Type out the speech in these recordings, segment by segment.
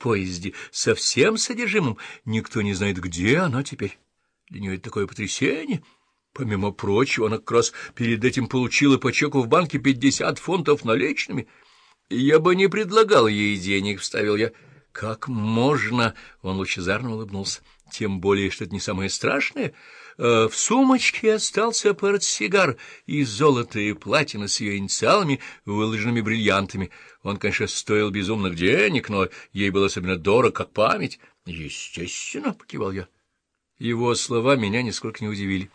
поезде, со всем содержимым. Никто не знает, где она теперь. Для нее это такое потрясение. Помимо прочего, она как раз перед этим получила по чеку в банке пятьдесят фунтов наличными. Я бы не предлагал ей денег, — вставил я. — Как можно? — он лучезарно улыбнулся. — Тем более, что это не самое страшное. Э, в сумочке остался портсигар из золота и платины с ее инициалами, выложенными бриллиантами. Он, конечно, стоил безумных денег, но ей был особенно дорог, как память. — Естественно, — покивал я. Его слова меня нисколько не удивили.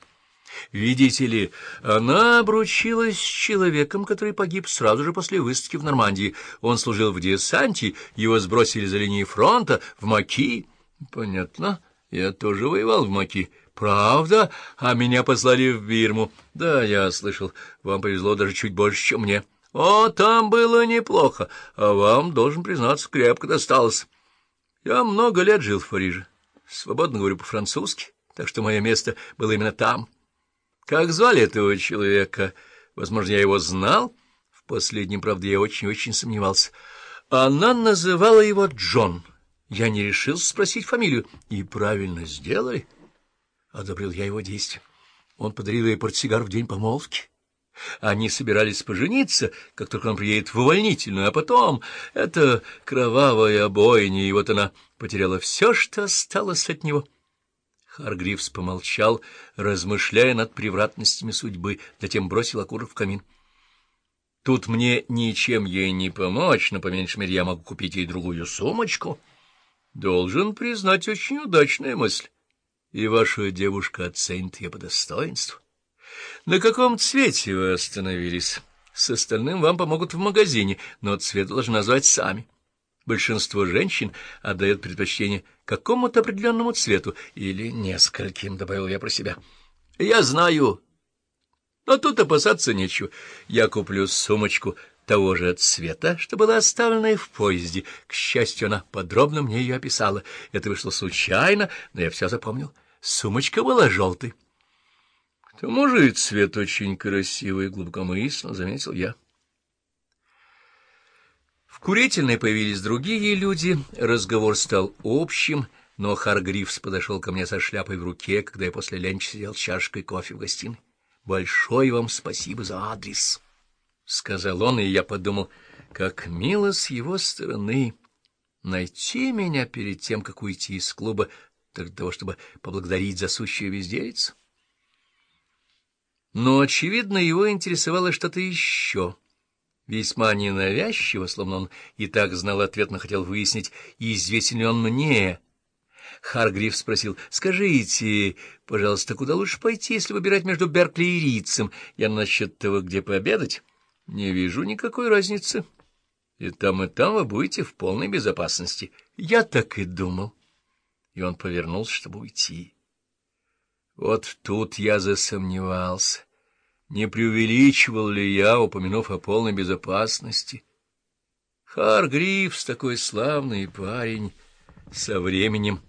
Видите ли, она обручилась с человеком, который погиб сразу же после высадки в Нормандии. Он служил в десанте, его сбросили за линии фронта, в Маки. Понятно, я тоже воевал в Маки. Правда? А меня послали в Бирму. Да, я слышал, вам повезло даже чуть больше, чем мне. О, там было неплохо, а вам, должен признаться, крепко досталось. Я много лет жил в Париже. Свободно говорю по-французски, так что мое место было именно там. Как звали этого человека? Возможно, я его знал. В последнем, правда, я очень-очень сомневался. Она называла его Джон. Я не решился спросить фамилию. И правильно сделали. Одобрил я его действия. Он подарил ей портсигар в день помолвки. Они собирались пожениться, как только он приедет в увольнительную, а потом это кровавая бойня, и вот она потеряла все, что осталось от него — Харгривс помолчал, размышляя над превратностями судьбы, затем бросил окурок в камин. Тут мне ничем ей не помочь, но, по меньшей мере, я могу купить ей другую сумочку. Должен признать, очень удачная мысль. И ваша девушка оценит ее по достоинству. На каком цвете вы остановились? С остальным вам помогут в магазине, но цвет должны назвать сами. Большинство женщин отдает предпочтение какому-то определенному цвету или нескольким, — добавил я про себя. — Я знаю. Но тут опасаться нечего. Я куплю сумочку того же цвета, что была оставлена в поезде. К счастью, она подробно мне ее описала. Это вышло случайно, но я все запомнил. Сумочка была желтой. — К тому же цвет очень красивый, глубокомысленно, — заметил я. В курительной появились другие люди, разговор стал общим, но Харгривс подошел ко мне со шляпой в руке, когда я после ленча сидел чашкой кофе в гостиной. — Большое вам спасибо за адрес, — сказал он, и я подумал, как мило с его стороны найти меня перед тем, как уйти из клуба, для того, чтобы поблагодарить за сущую безделицу. Но, очевидно, его интересовало что-то еще — Весьма ненавязчиво, словно он и так знал ответ, но хотел выяснить, известен ли он мне. Харгрив спросил, — Скажите, пожалуйста, куда лучше пойти, если выбирать между Беркли и Рицем? Я насчет того, где пообедать. Не вижу никакой разницы. И там, и там вы будете в полной безопасности. Я так и думал. И он повернулся, чтобы уйти. Вот тут я засомневался. Не преувеличивал ли я, упомянув о полной безопасности? Харгривс такой славный парень. Со временем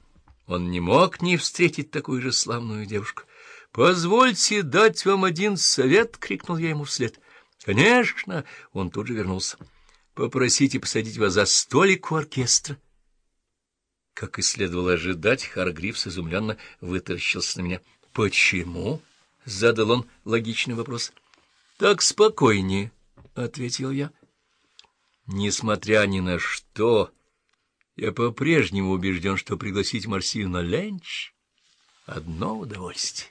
он не мог не встретить такую же славную девушку. «Позвольте дать вам один совет!» — крикнул я ему вслед. «Конечно!» — он тут же вернулся. «Попросите посадить вас за столик у оркестра». Как и следовало ожидать, Харгривс изумленно вытаращился на меня. «Почему?» — задал он логичный вопрос. — Так спокойнее, — ответил я. Несмотря ни на что, я по-прежнему убежден, что пригласить Марсиль на ленч — одно удовольствие.